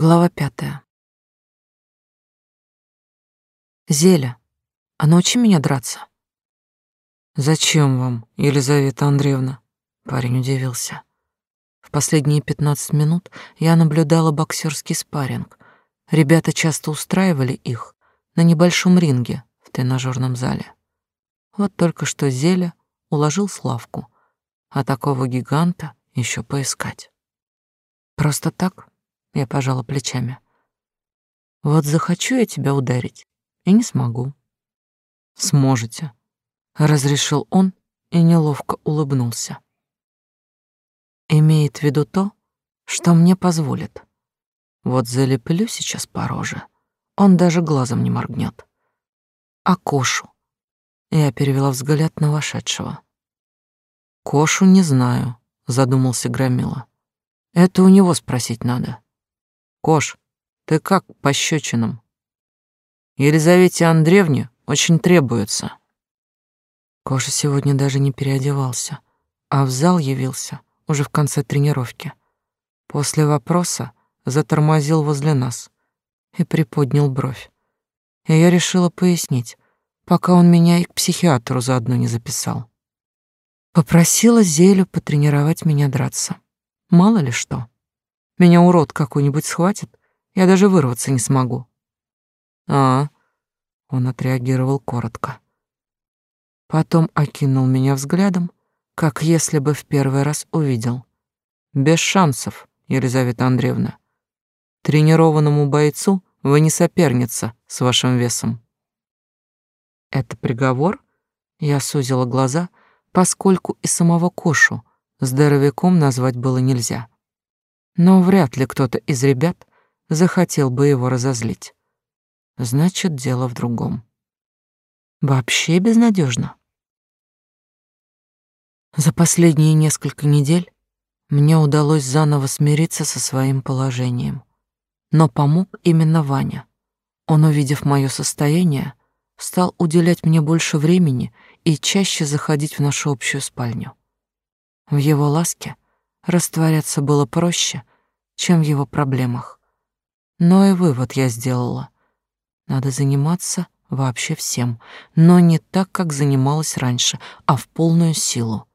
Глава пятая. Зеля, а научи меня драться. Зачем вам, Елизавета Андреевна? Парень удивился. В последние пятнадцать минут я наблюдала боксерский спарринг. Ребята часто устраивали их на небольшом ринге в тренажерном зале. Вот только что Зеля уложил Славку, а такого гиганта еще поискать. Просто так я пожала плечами. Вот захочу я тебя ударить, и не смогу. Сможете, разрешил он и неловко улыбнулся. Имеет в виду то, что мне позволит. Вот залеплю сейчас по роже, он даже глазом не моргнет. А Кошу? Я перевела взгляд на вошедшего. Кошу не знаю, задумался Громила. Это у него спросить надо. Кош, ты как по пощечинам? Елизавете Андреевне очень требуется. Коша сегодня даже не переодевался, а в зал явился уже в конце тренировки. После вопроса затормозил возле нас и приподнял бровь. И я решила пояснить, пока он меня и к психиатру заодно не записал. Попросила Зелю потренировать меня драться. Мало ли что. Меня урод какой-нибудь схватит, я даже вырваться не смогу. А, он отреагировал коротко. Потом окинул меня взглядом, как если бы в первый раз увидел. Без шансов, Елизавета Андреевна. Тренированному бойцу вы не соперница с вашим весом. Это приговор? Я сузила глаза, поскольку и самого Кошу здоровяком назвать было нельзя но вряд ли кто-то из ребят захотел бы его разозлить. Значит, дело в другом. Вообще безнадежно. За последние несколько недель мне удалось заново смириться со своим положением. Но помог именно Ваня. Он, увидев мое состояние, стал уделять мне больше времени и чаще заходить в нашу общую спальню. В его ласке растворяться было проще, чем в его проблемах. Но и вывод я сделала. Надо заниматься вообще всем, но не так, как занималась раньше, а в полную силу.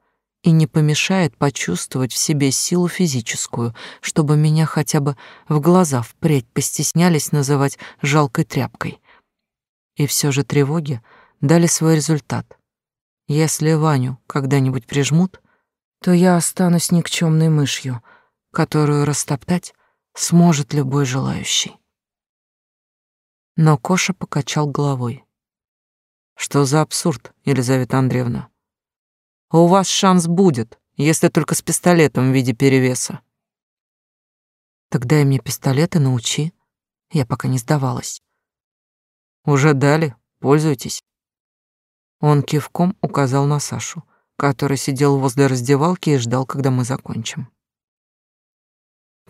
И не помешает почувствовать в себе силу физическую, чтобы меня хотя бы в глаза впредь постеснялись называть жалкой тряпкой. И все же тревоги дали свой результат. Если Ваню когда-нибудь прижмут, то я останусь никчемной мышью — которую растоптать сможет любой желающий. Но Коша покачал головой. Что за абсурд, Елизавета Андреевна? У вас шанс будет, если только с пистолетом в виде перевеса. Тогда и мне пистолет и научи. Я пока не сдавалась. Уже дали, пользуйтесь. Он кивком указал на Сашу, который сидел возле раздевалки и ждал, когда мы закончим.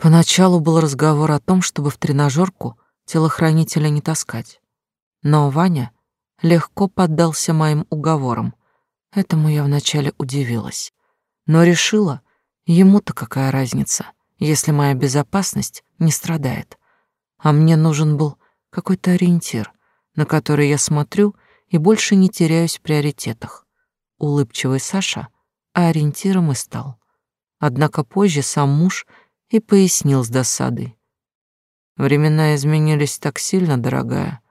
Поначалу был разговор о том, чтобы в тренажерку телохранителя не таскать. Но Ваня легко поддался моим уговорам. Этому я вначале удивилась. Но решила, ему-то какая разница, если моя безопасность не страдает. А мне нужен был какой-то ориентир, на который я смотрю и больше не теряюсь в приоритетах. Улыбчивый Саша ориентиром и стал. Однако позже сам муж — и пояснил с досадой. Времена изменились так сильно, дорогая,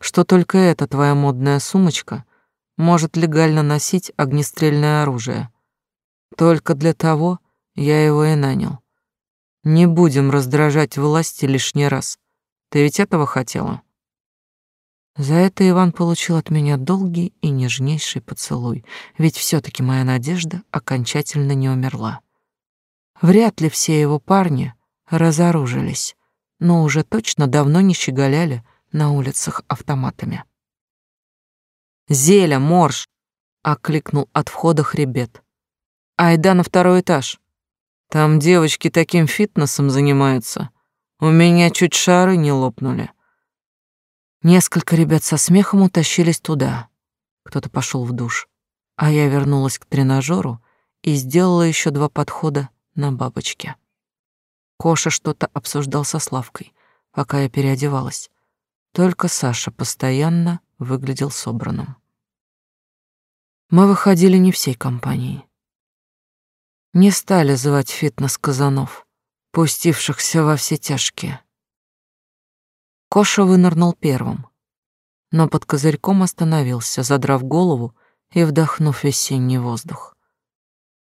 что только эта твоя модная сумочка может легально носить огнестрельное оружие. Только для того я его и нанял. Не будем раздражать власти лишний раз. Ты ведь этого хотела? За это Иван получил от меня долгий и нежнейший поцелуй, ведь все таки моя надежда окончательно не умерла. Вряд ли все его парни разоружились, но уже точно давно не щеголяли на улицах автоматами. «Зеля, морж!» — окликнул от входа хребет. «Айда на второй этаж. Там девочки таким фитнесом занимаются. У меня чуть шары не лопнули». Несколько ребят со смехом утащились туда. Кто-то пошел в душ, а я вернулась к тренажеру и сделала еще два подхода на бабочке. Коша что-то обсуждал со Славкой, пока я переодевалась. Только Саша постоянно выглядел собранным. Мы выходили не всей компанией. Не стали звать фитнес-казанов, пустившихся во все тяжкие. Коша вынырнул первым, но под козырьком остановился, задрав голову и вдохнув весенний воздух.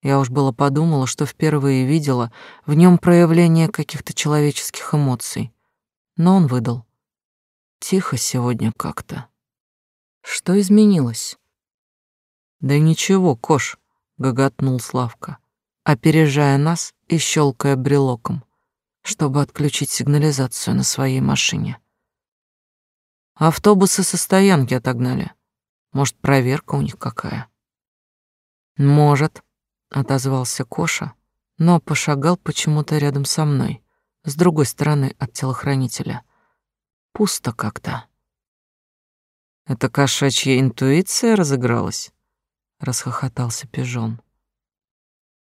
Я уж было подумала, что впервые видела в нем проявление каких-то человеческих эмоций, но он выдал. Тихо сегодня как-то. Что изменилось? Да ничего, Кош, гоготнул Славка, опережая нас и щелкая брелоком, чтобы отключить сигнализацию на своей машине. Автобусы со стоянки отогнали. Может, проверка у них какая? Может, отозвался Коша, но пошагал почему-то рядом со мной, с другой стороны от телохранителя. Пусто как-то. Это кошачья интуиция разыгралась, расхохотался пижон.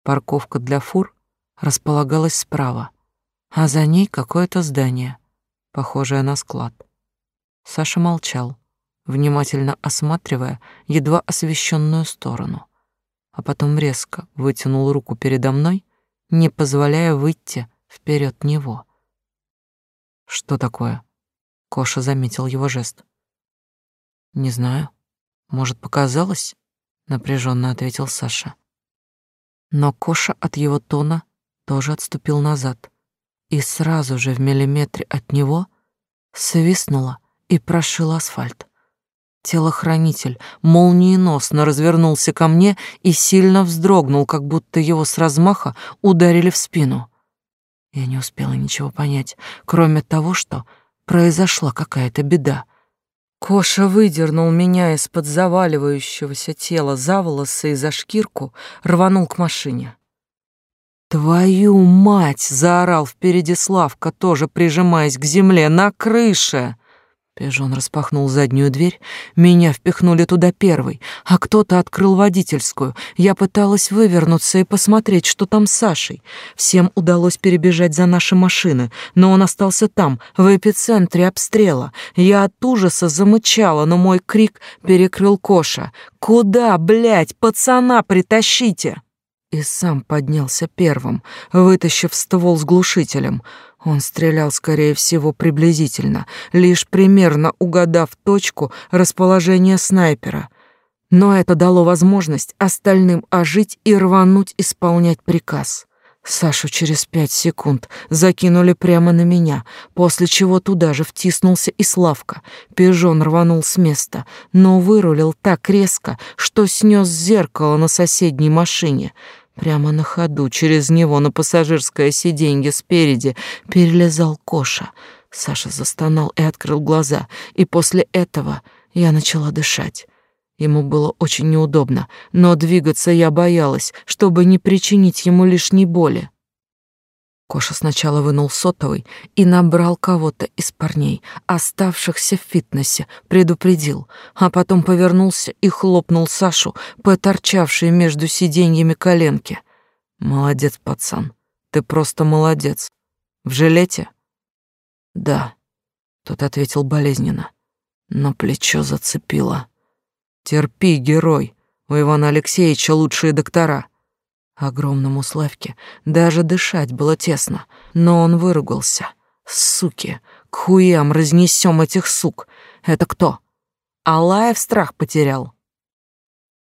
Парковка для фур располагалась справа, а за ней какое-то здание, похожее на склад. Саша молчал, внимательно осматривая едва освещенную сторону, а потом резко вытянул руку передо мной, не позволяя выйти вперед него. Что такое? Коша заметил его жест. Не знаю. Может, показалось? напряженно ответил Саша. Но Коша от его тона тоже отступил назад, и сразу же в миллиметре от него свистнуло и прошил асфальт. Телохранитель молниеносно развернулся ко мне и сильно вздрогнул, как будто его с размаха ударили в спину. Я не успела ничего понять, кроме того, что произошла какая-то беда. Коша выдернул меня из-под заваливающегося тела за волосы и за шкирку, рванул к машине. «Твою мать!» — заорал впереди Славка, тоже прижимаясь к земле. «На крыше!» Пижон распахнул заднюю дверь, меня впихнули туда первой, а кто-то открыл водительскую. Я пыталась вывернуться и посмотреть, что там с Сашей. Всем удалось перебежать за наши машины, но он остался там, в эпицентре обстрела. Я от ужаса замычала, но мой крик перекрыл Коша. «Куда, блядь, пацана притащите!» И сам поднялся первым, вытащив ствол с глушителем — он стрелял, скорее всего, приблизительно, лишь примерно угадав точку расположения снайпера. Но это дало возможность остальным ожить и рвануть исполнять приказ. Сашу через пять секунд закинули прямо на меня, после чего туда же втиснулся и Славка. Пижон рванул с места, но вырулил так резко, что снес зеркало на соседней машине — Прямо на ходу через него на пассажирское сиденье спереди перелезал Коша. Саша застонал и открыл глаза, и после этого я начала дышать. Ему было очень неудобно, но двигаться я боялась, чтобы не причинить ему лишней боли. Коша сначала вынул сотовый и набрал кого-то из парней, оставшихся в фитнесе, предупредил, а потом повернулся и хлопнул Сашу по торчавшей между сиденьями коленке. «Молодец, пацан, ты просто молодец. В жилете?» «Да», — тот ответил болезненно, но плечо зацепило. «Терпи, герой, у Ивана Алексеевича лучшие доктора». Огромному Славке даже дышать было тесно, но он выругался. «Суки! К хуям разнесем этих сук! Это кто? Алаев страх потерял?»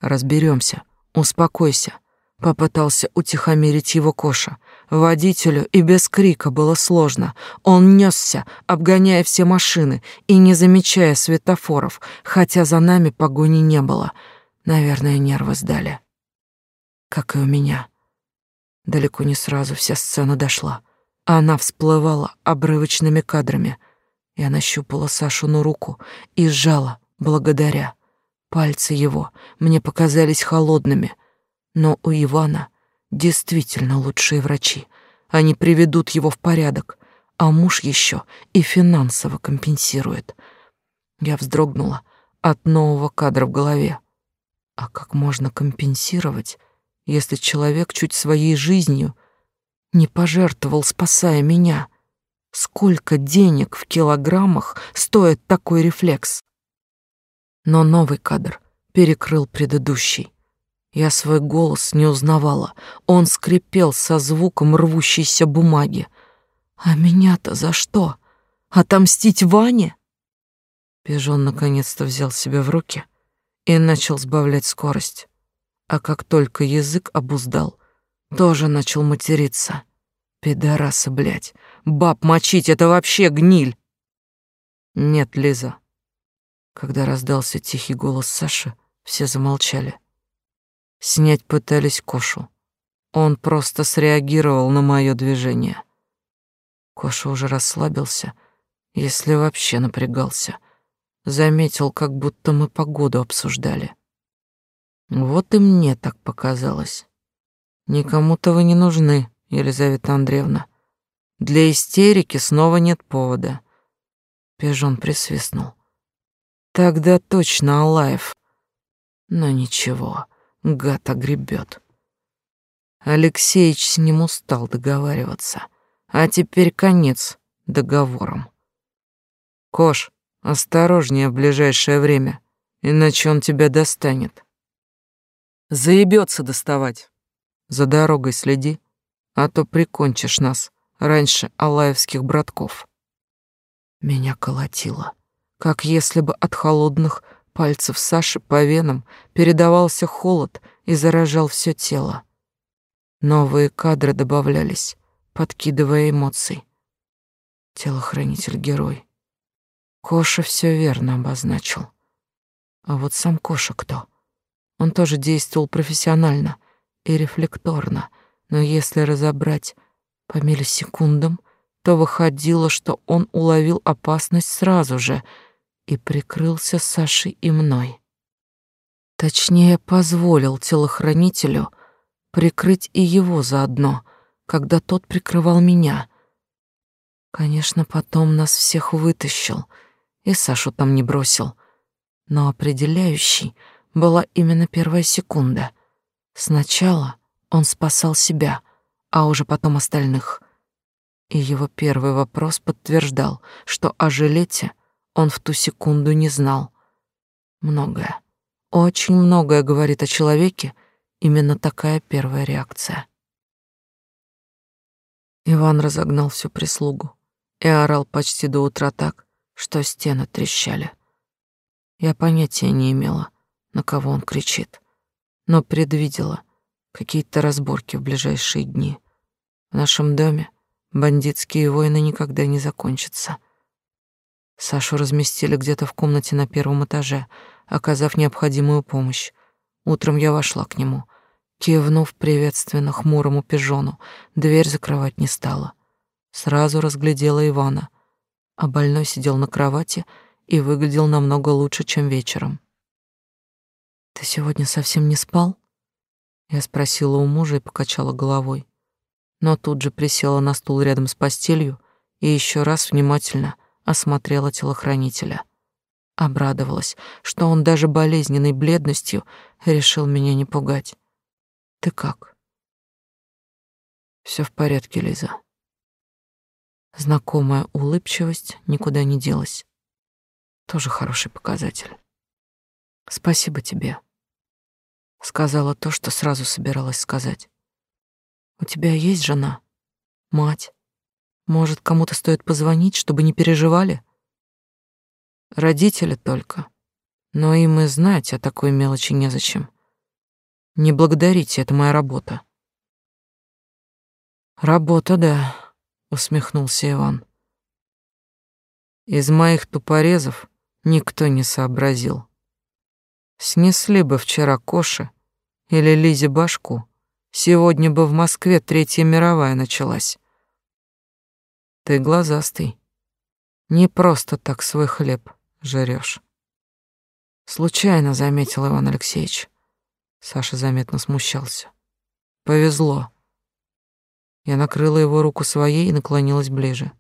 «Разберемся. Успокойся», — попытался утихомирить его Коша. Водителю и без крика было сложно. Он несся, обгоняя все машины и не замечая светофоров, хотя за нами погони не было. Наверное, нервы сдали как и у меня. Далеко не сразу вся сцена дошла. Она всплывала обрывочными кадрами. Я нащупала Сашину руку и сжала, благодаря. Пальцы его мне показались холодными, но у Ивана действительно лучшие врачи. Они приведут его в порядок, а муж еще и финансово компенсирует. Я вздрогнула от нового кадра в голове. А как можно компенсировать, если человек чуть своей жизнью Не пожертвовал, спасая меня. Сколько денег в килограммах стоит такой рефлекс? Но новый кадр перекрыл предыдущий. Я свой голос не узнавала. Он скрипел со звуком рвущейся бумаги. А меня-то за что? Отомстить Ване? Пижон наконец-то взял себя в руки и начал сбавлять скорость. А как только язык обуздал, тоже начал материться. Пидорасы, блядь. Баб мочить — это вообще гниль. Нет, Лиза. Когда раздался тихий голос Саши, все замолчали. Снять пытались Кошу. Он просто среагировал на мое движение. Коша уже расслабился, если вообще напрягался. Заметил, как будто мы погоду обсуждали. Вот и мне так показалось. Никому-то вы не нужны, Елизавета Андреевна. Для истерики снова нет повода. Пижон присвистнул. Тогда точно Алаев. Но ничего, гад огребет. Алексеич с ним устал договариваться. А теперь конец договорам. Кош, осторожнее в ближайшее время, иначе он тебя достанет. Заебется доставать. За дорогой следи, а то прикончишь нас раньше алаевских братков. Меня колотило, как если бы от холодных пальцев Саши по венам передавался холод и заражал все тело. Новые кадры добавлялись, подкидывая эмоций. Телохранитель-герой. Коша все верно обозначил. А вот сам Коша кто? Он тоже действовал профессионально и рефлекторно, но если разобрать по миллисекундам, то выходило, что он уловил опасность сразу же и прикрылся Сашей и мной. Точнее, позволил телохранителю прикрыть и его заодно, когда тот прикрывал меня. Конечно, потом нас всех вытащил и Сашу там не бросил, но определяющий — была именно первая секунда. Сначала он спасал себя, а уже потом остальных. И его первый вопрос подтверждал, что о жилете он в ту секунду не знал. Многое, очень многое говорит о человеке именно такая первая реакция. Иван разогнал всю прислугу и орал почти до утра так, что стены трещали. Я понятия не имела, на кого он кричит, но предвидела какие-то разборки в ближайшие дни. В нашем доме бандитские войны никогда не закончатся. Сашу разместили где-то в комнате на первом этаже, оказав необходимую помощь. Утром я вошла к нему, кивнув приветственно хмурому пижону, дверь закрывать не стала. Сразу разглядела Ивана, а больной сидел на кровати и выглядел намного лучше, чем вечером. Ты сегодня совсем не спал? Я спросила у мужа и покачала головой, но тут же присела на стул рядом с постелью и еще раз внимательно осмотрела телохранителя. Обрадовалась, что он даже болезненной бледностью решил меня не пугать. Ты как? Все в порядке, Лиза. Знакомая улыбчивость никуда не делась. Тоже хороший показатель. Спасибо тебе. Сказала то, что сразу собиралась сказать. У тебя есть жена? Мать? Может, кому-то стоит позвонить, чтобы не переживали? Родители только. Но им и знать о такой мелочи незачем. Не благодарите, это моя работа. Работа, да, усмехнулся Иван. Из моих тупорезов никто не сообразил. Снесли бы вчера Коше или Лизе башку, сегодня бы в Москве Третья мировая началась. Ты глазастый. Не просто так свой хлеб жрёшь. Случайно заметил Иван Алексеевич. Саша заметно смущался. Повезло. Я накрыла его руку своей и наклонилась ближе.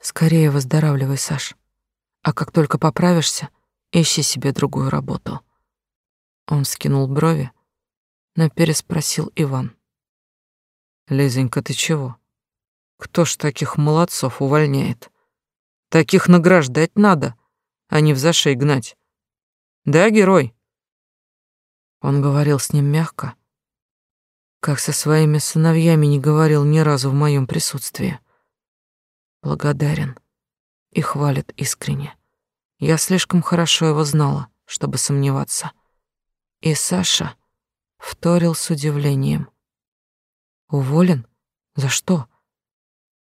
Скорее выздоравливай, Саш. А как только поправишься, Ищи себе другую работу. Он скинул брови, но переспросил Иван. Лизонька, ты чего? Кто ж таких молодцов увольняет? Таких награждать надо, а не в зашей гнать. Да, герой? Он говорил с ним мягко, как со своими сыновьями не говорил ни разу в моем присутствии. Благодарен и хвалит искренне. Я слишком хорошо его знала, чтобы сомневаться. И Саша вторил с удивлением. Уволен? За что?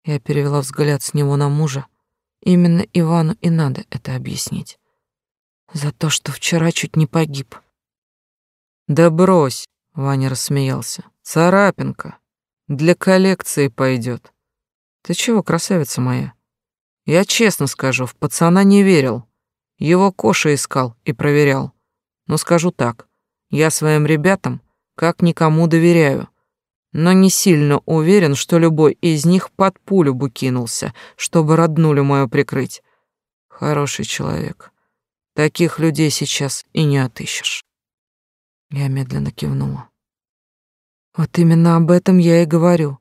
Я перевела взгляд с него на мужа. Именно Ивану и надо это объяснить. За то, что вчера чуть не погиб. Да брось, Ваня рассмеялся. Царапинка. Для коллекции пойдет. Ты чего, красавица моя? Я честно скажу, в пацана не верил. Его Коша искал и проверял. Но скажу так, я своим ребятам как никому доверяю но не сильно уверен, что любой из них под пулю бы кинулся, чтобы роднулю мою прикрыть. Хороший человек. Таких людей сейчас и не отыщешь. Я медленно кивнула. Вот именно об этом я и говорю.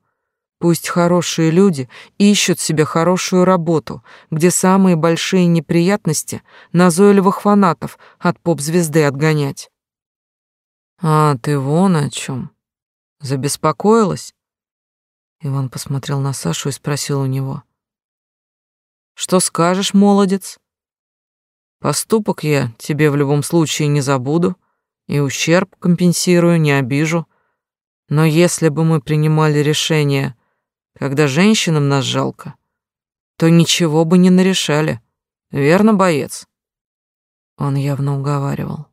Пусть хорошие люди ищут себе хорошую работу, где самые большие неприятности назойливых фанатов от поп-звезды отгонять. А ты вон о чем. Забеспокоилась? Иван посмотрел на Сашу и спросил у него. Что скажешь, молодец? Поступок я тебе в любом случае не забуду и ущерб компенсирую, не обижу. Но если бы мы принимали решение, когда женщинам нас жалко, то ничего бы не нарешали. Верно, боец? Он явно уговаривал.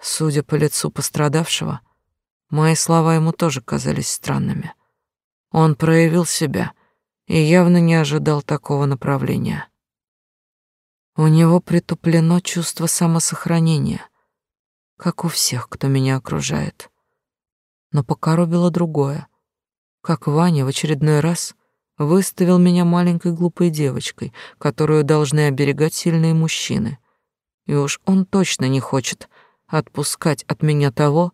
Судя по лицу пострадавшего, Мои слова ему тоже казались странными. Он проявил себя и явно не ожидал такого направления. У него притуплено чувство самосохранения, как у всех, кто меня окружает. Но покоробило другое. Как Ваня в очередной раз выставил меня маленькой глупой девочкой, которую должны оберегать сильные мужчины. И уж он точно не хочет отпускать от меня того,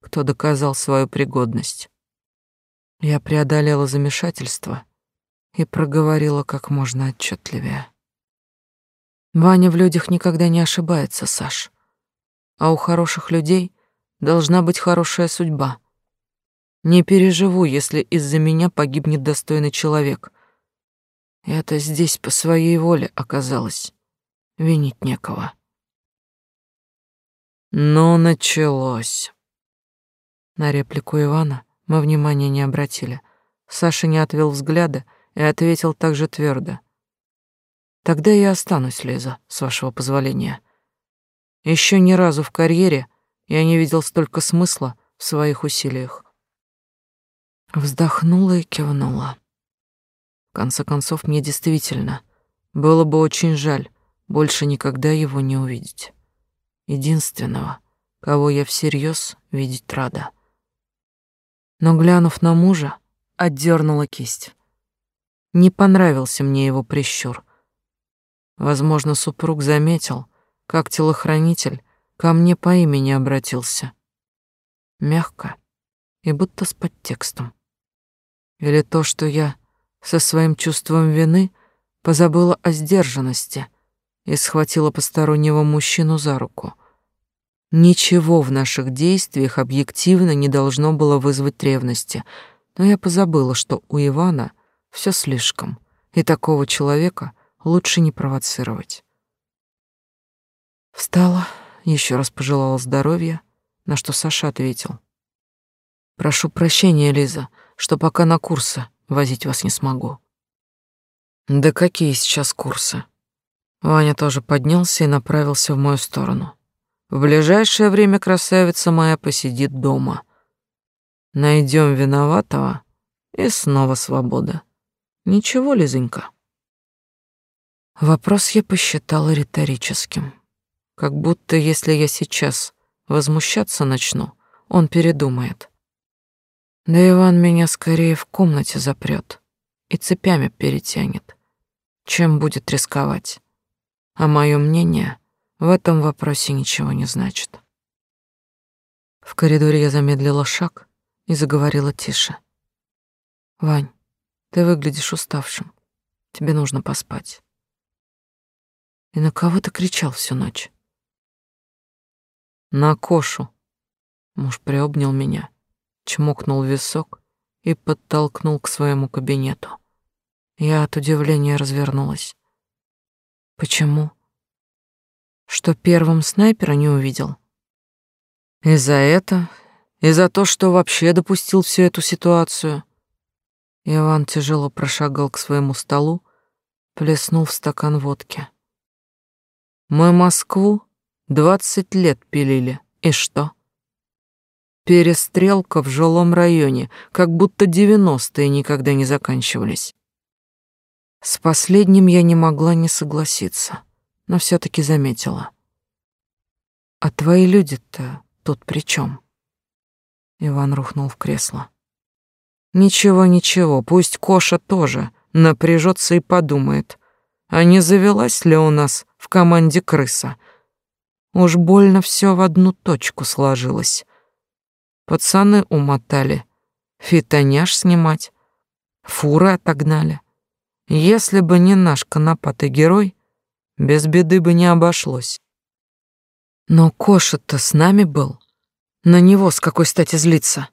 кто доказал свою пригодность. Я преодолела замешательство и проговорила как можно отчетливее. Ваня в людях никогда не ошибается, Саш. А у хороших людей должна быть хорошая судьба. Не переживу, если из-за меня погибнет достойный человек. Это здесь по своей воле оказалось. Винить некого. Но началось. На реплику Ивана мы внимания не обратили. Саша не отвел взгляда и ответил также твердо. «Тогда я останусь, Лиза, с вашего позволения. Еще ни разу в карьере я не видел столько смысла в своих усилиях». Вздохнула и кивнула. В конце концов, мне действительно было бы очень жаль больше никогда его не увидеть. Единственного, кого я всерьез видеть рада но, глянув на мужа, отдернула кисть. Не понравился мне его прищур. Возможно, супруг заметил, как телохранитель ко мне по имени обратился. Мягко и будто с подтекстом. Или то, что я со своим чувством вины позабыла о сдержанности и схватила постороннего мужчину за руку. Ничего в наших действиях объективно не должно было вызвать ревности, но я позабыла, что у Ивана все слишком, и такого человека лучше не провоцировать. Встала, еще раз пожелала здоровья, на что Саша ответил. «Прошу прощения, Лиза, что пока на курсы возить вас не смогу». «Да какие сейчас курсы?» Ваня тоже поднялся и направился в мою сторону. В ближайшее время красавица моя посидит дома. Найдем виноватого, и снова свобода. Ничего, Лизонька. Вопрос я посчитала риторическим. Как будто если я сейчас возмущаться начну, он передумает. Да Иван меня скорее в комнате запрет и цепями перетянет, чем будет рисковать. А мое мнение в этом вопросе ничего не значит. В коридоре я замедлила шаг и заговорила тише. Вань, ты выглядишь уставшим. Тебе нужно поспать. И на кого ты кричал всю ночь? На Кошу. Муж приобнял меня, чмокнул висок и подтолкнул к своему кабинету. Я от удивления развернулась. Почему? Что первым снайпера не увидел? И за это, и за то, что вообще допустил всю эту ситуацию. Иван тяжело прошагал к своему столу, плеснул в стакан водки. Мы Москву двадцать лет пилили. И что? Перестрелка в жилом районе, как будто девяностые никогда не заканчивались. С последним я не могла не согласиться, но все таки заметила. А твои люди-то тут при чем? Иван рухнул в кресло. Ничего, ничего, пусть Коша тоже напряжется и подумает, а не завелась ли у нас в команде крыса. Уж больно все в одну точку сложилось. Пацаны умотали, фитоняж снимать, фуры отогнали. Если бы не наш конопатый герой, без беды бы не обошлось. Но Коша-то с нами был. На него с какой стати злиться?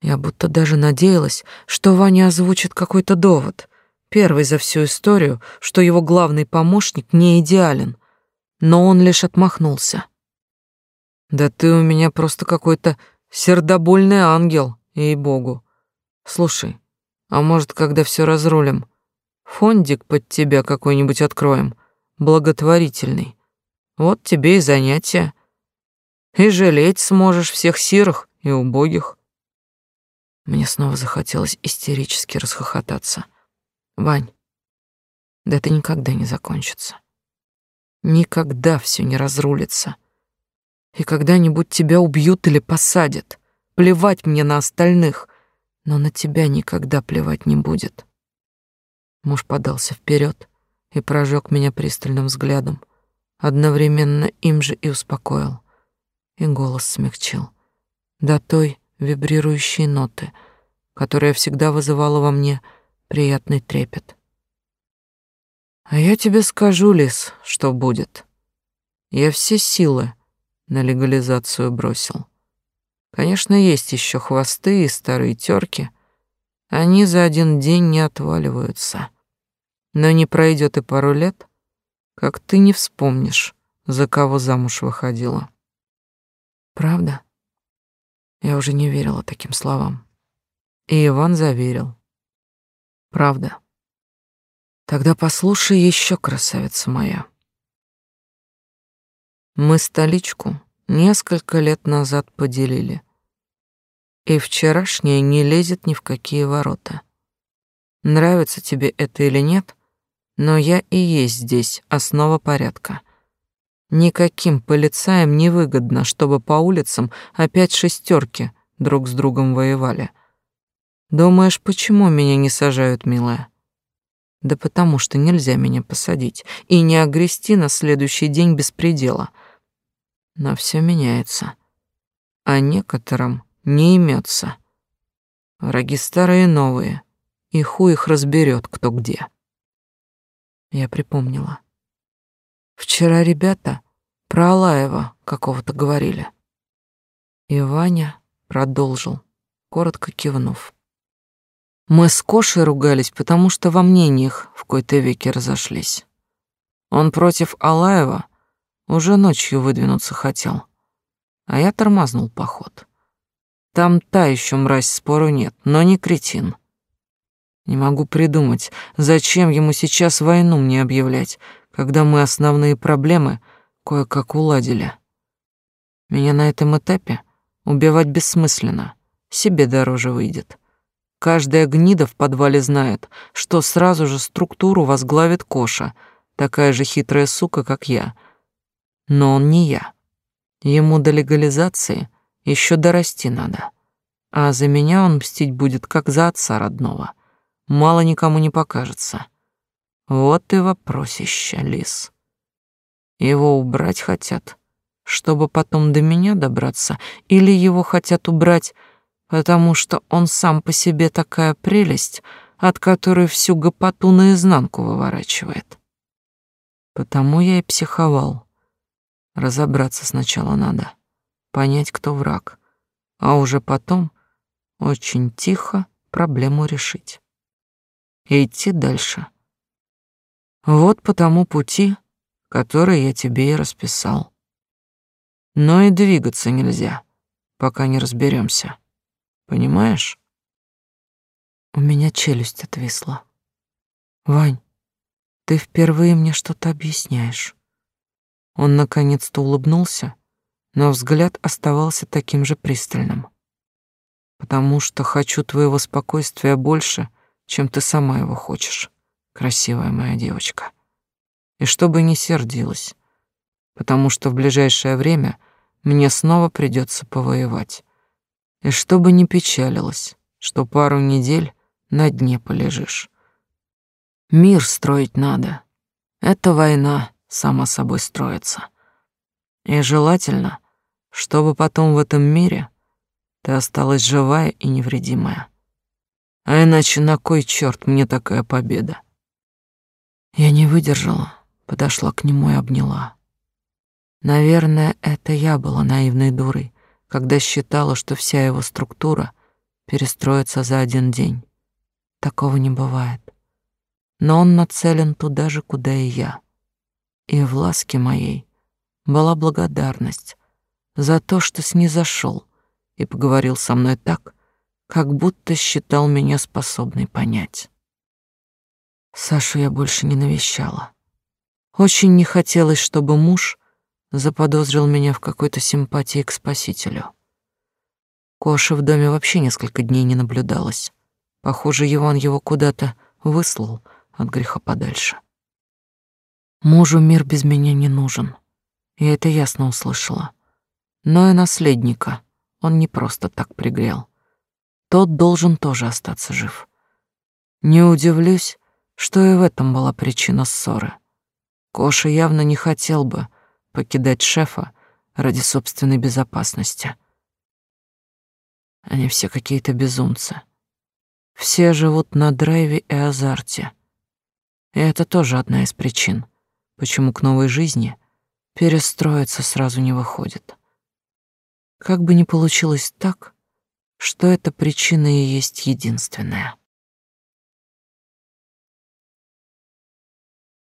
Я будто даже надеялась, что Ваня озвучит какой-то довод, первый за всю историю, что его главный помощник не идеален, но он лишь отмахнулся. «Да ты у меня просто какой-то сердобольный ангел, ей-богу. Слушай, а может, когда все разрулим, Фондик под тебя какой-нибудь откроем, благотворительный. Вот тебе и занятие. И жалеть сможешь всех сирых и убогих. Мне снова захотелось истерически расхохотаться. Вань, да это никогда не закончится. Никогда все не разрулится. И когда-нибудь тебя убьют или посадят. Плевать мне на остальных, но на тебя никогда плевать не будет. Муж подался вперед и прожег меня пристальным взглядом, одновременно им же и успокоил, и голос смягчил до той вибрирующей ноты, которая всегда вызывала во мне приятный трепет. А я тебе скажу, Лис, что будет. Я все силы на легализацию бросил. Конечно, есть еще хвосты и старые терки. Они за один день не отваливаются. Но не пройдет и пару лет, как ты не вспомнишь, за кого замуж выходила. Правда? Я уже не верила таким словам. И Иван заверил. Правда. Тогда послушай еще, красавица моя. Мы столичку несколько лет назад поделили. И вчерашнее не лезет ни в какие ворота. Нравится тебе это или нет, но я и есть здесь основа порядка. Никаким полицаям не выгодно, чтобы по улицам опять шестерки друг с другом воевали. Думаешь, почему меня не сажают, милая? Да потому что нельзя меня посадить и не огрести на следующий день без предела. Но все меняется. А некоторым не имется. Враги старые и новые, и хуй их разберет, кто где. Я припомнила. Вчера ребята про Алаева какого-то говорили. И Ваня продолжил, коротко кивнув. Мы с Кошей ругались, потому что во мнениях в кои-то веке разошлись. Он против Алаева уже ночью выдвинуться хотел, а я тормознул поход. Там та еще мразь, спору нет, но не кретин. Не могу придумать, зачем ему сейчас войну мне объявлять, когда мы основные проблемы кое-как уладили. Меня на этом этапе убивать бессмысленно, себе дороже выйдет. Каждая гнида в подвале знает, что сразу же структуру возглавит Коша, такая же хитрая сука, как я. Но он не я. Ему до легализации еще дорасти надо. А за меня он мстить будет, как за отца родного мало никому не покажется. Вот и вопросище, лис. Его убрать хотят, чтобы потом до меня добраться, или его хотят убрать, потому что он сам по себе такая прелесть, от которой всю гопоту наизнанку выворачивает. Потому я и психовал. Разобраться сначала надо, понять, кто враг, а уже потом очень тихо проблему решить. И идти дальше. Вот по тому пути, который я тебе и расписал. Но и двигаться нельзя, пока не разберемся. Понимаешь? У меня челюсть отвисла. Вань, ты впервые мне что-то объясняешь. Он наконец-то улыбнулся, но взгляд оставался таким же пристальным. Потому что хочу твоего спокойствия больше, чем ты сама его хочешь, красивая моя девочка. И чтобы не сердилась, потому что в ближайшее время мне снова придется повоевать. И чтобы не печалилась, что пару недель на дне полежишь. Мир строить надо. Это война сама собой строится. И желательно, чтобы потом в этом мире ты осталась живая и невредимая. А иначе на кой черт мне такая победа? Я не выдержала, подошла к нему и обняла. Наверное, это я была наивной дурой, когда считала, что вся его структура перестроится за один день. Такого не бывает. Но он нацелен туда же, куда и я. И в ласке моей была благодарность за то, что снизошел и поговорил со мной так, как будто считал меня способной понять. Сашу я больше не навещала. Очень не хотелось, чтобы муж заподозрил меня в какой-то симпатии к спасителю. Коши в доме вообще несколько дней не наблюдалось. Похоже, Иван его куда-то выслал от греха подальше. Мужу мир без меня не нужен. Я это ясно услышала. Но и наследника он не просто так пригрел. Тот должен тоже остаться жив. Не удивлюсь, что и в этом была причина ссоры. Коша явно не хотел бы покидать шефа ради собственной безопасности. Они все какие-то безумцы. Все живут на драйве и азарте. И это тоже одна из причин, почему к новой жизни перестроиться сразу не выходит. Как бы ни получилось так, что эта причина и есть единственная.